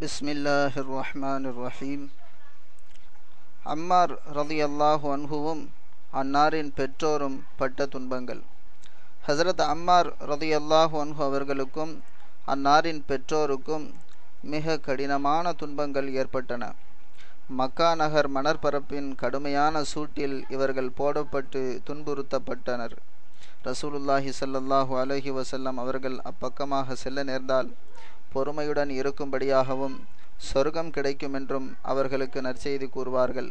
بسم الله الرحمن الرحيم அம்மார் ரதியல்லாஹு அன்ஹுவும் அன்னாரின் பெற்றோரும் பட்ட துன்பங்கள் ஹசரத் அம்மார் ரதியல்லாஹு அன்ஹு அவர்களுக்கும் அன்னாரின் பெற்றோருக்கும் மிக கடினமான துன்பங்கள் ஏற்பட்டன மக்கா நகர் மணற்பரப்பின் கடுமையான சூட்டில் இவர்கள் போடப்பட்டு துன்புறுத்தப்பட்டனர் ரசூலுல்லாஹி ஸல்லல்லாஹு அலைஹி வஸல்லம் அவர்கள் அப்பக்கமாக செல்ல நேர்ந்தால் பொறுமையுடன் இருக்கும்படியாகவும் சொர்க்கம் கிடைக்கும் என்றும் அவர்களுக்கு நற்செய்தி கூறுவார்கள்.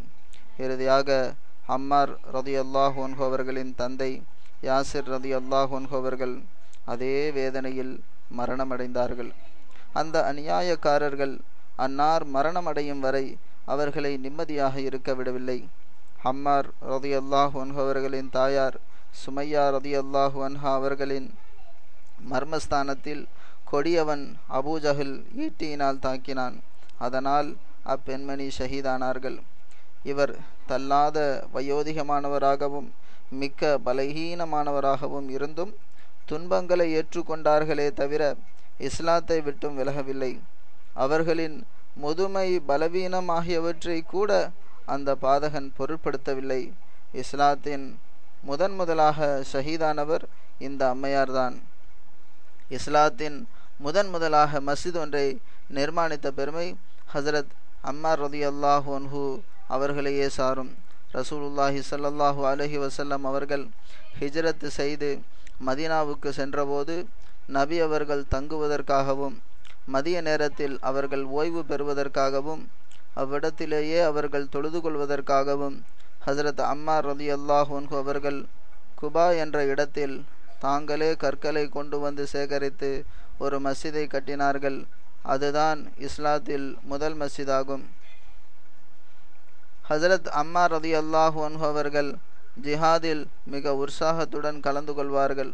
இறுதியாக அம்மார் ரதி அல்லாஹ் ஒன்கோவர்களின் தந்தை யாசிர் ரதி அல்லாஹ் ஒன்கோவர்கள் அதே வேதனையில் மரணமடைந்தார்கள். அந்த அநியாயக்காரர்கள் அன்னார் மரணமடையும் வரை அவர்களை நிம்மதியாக இருக்க விடவில்லை. அம்மார் ரதி அல்லாஹ் ஒன்ஹு தாயார் சுமையா ரதி அல்லாஹ் ஒன்ஹா அவர்களின் மர்மஸ்தானத்தில் கொடியவன் அபூஜஹில் ஈட்டியினால் தாக்கினான். அதனால் அப்பெண்மணி ஷஹீதானார்கள். இவர் தள்ளாத வயோதிகமானவராகவும் மிக்க பலகீனமானவராகவும் இருந்தும் துன்பங்களை ஏற்றுக்கொண்டார்களே தவிர இஸ்லாத்தை விட்டும் விலகவில்லை. அவர்களின் முதுமை பலவீனம் ஆகியவற்றை கூட அந்த பாதகன் பொருட்படுத்தவில்லை. இஸ்லாத்தின் முதன் முதலாக ஷஹீதானவர் இந்த அம்மையார்தான். இஸ்லாத்தின் முதன் முதலாக மஸ்ஜித் ஒன்றை நிர்மாணித்த பெருமை ஹசரத் அம்மார் ரதி அல்லாஹு அன்ஹு அவர்களையே சாரும். ரசூலுல்லாஹி சல்லல்லாஹு அலஹி வசல்லம் அவர்கள் ஹிஜரத்து செய்து மதீனாவுக்கு சென்றபோது நபி அவர்கள் தங்குவதற்காகவும் மதிய நேரத்தில் அவர்கள் ஓய்வு பெறுவதற்காகவும் அவ்விடத்திலேயே அவர்கள் தொழுது கொள்வதற்காகவும் ஹசரத் அம்மார் ரதி அல்லாஹ் அவர்கள் குபா என்ற இடத்தில் தாங்களே கற்களை கொண்டு வந்து சேகரித்து ஒரு மஸ்ஜிதை கட்டினார்கள். அதுதான் இஸ்லாத்தில் முதல் மஸ்ஜிதாகும் ஹசரத் அம்மா ரதி அல்லாஹு அவர்கள் ஜிஹாதில் மிக உற்சாகத்துடன் கலந்து கொள்வார்கள்.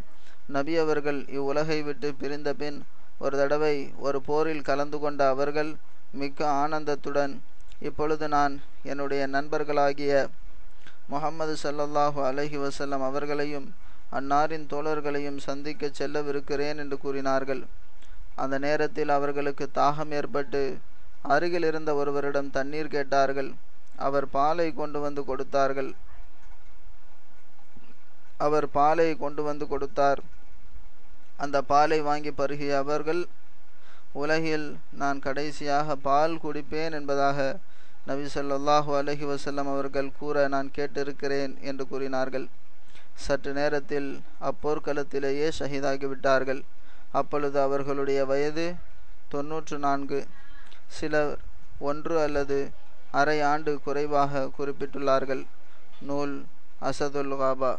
நபி அவர்கள் இவ்வுலகை விட்டு பிரிந்த பின் ஒரு தடவை ஒரு போரில் கலந்து கொண்ட அவர்கள் மிக்க ஆனந்தத்துடன் இப்பொழுது நான் என்னுடைய நண்பர்களாகிய முகமது சல்லல்லாஹு அலஹி வசல்லம் அவர்களையும் அன்னாரின் தோழர்களையும் சந்திக்க செல்லவிருக்கிறேன் என்று கூறினார்கள். அந்த நேரத்தில் அவர்களுக்கு தாகம் ஏற்பட்டு அருகில் இருந்த ஒருவரிடம் தண்ணீர் கேட்டார்கள். அவர் பாலை கொண்டு வந்து கொடுத்தார்கள். அவர் பாலை கொண்டு வந்து கொடுத்தார். அந்த பாலை வாங்கி பருகிய அவர்கள் உலகில் நான் கடைசியாக பால் குடிப்பேன் என்பதாக நபி சொல்லாஹு அலஹி வசல்லம் அவர்கள் கூற நான் கேட்டிருக்கிறேன் என்று கூறினார்கள். சற்று நேரத்தில் அப்போர்க்களத்திலேயே ஷஹீதாகிவிட்டார்கள். அப்பொழுது அவர்களுடைய வயது தொன்னூற்று நான்கு. சிலர் ஒன்று அல்லது அரை ஆண்டு குறைவாக குறிப்பிட்டுள்ளார்கள். நூல் அசதுல் காபா.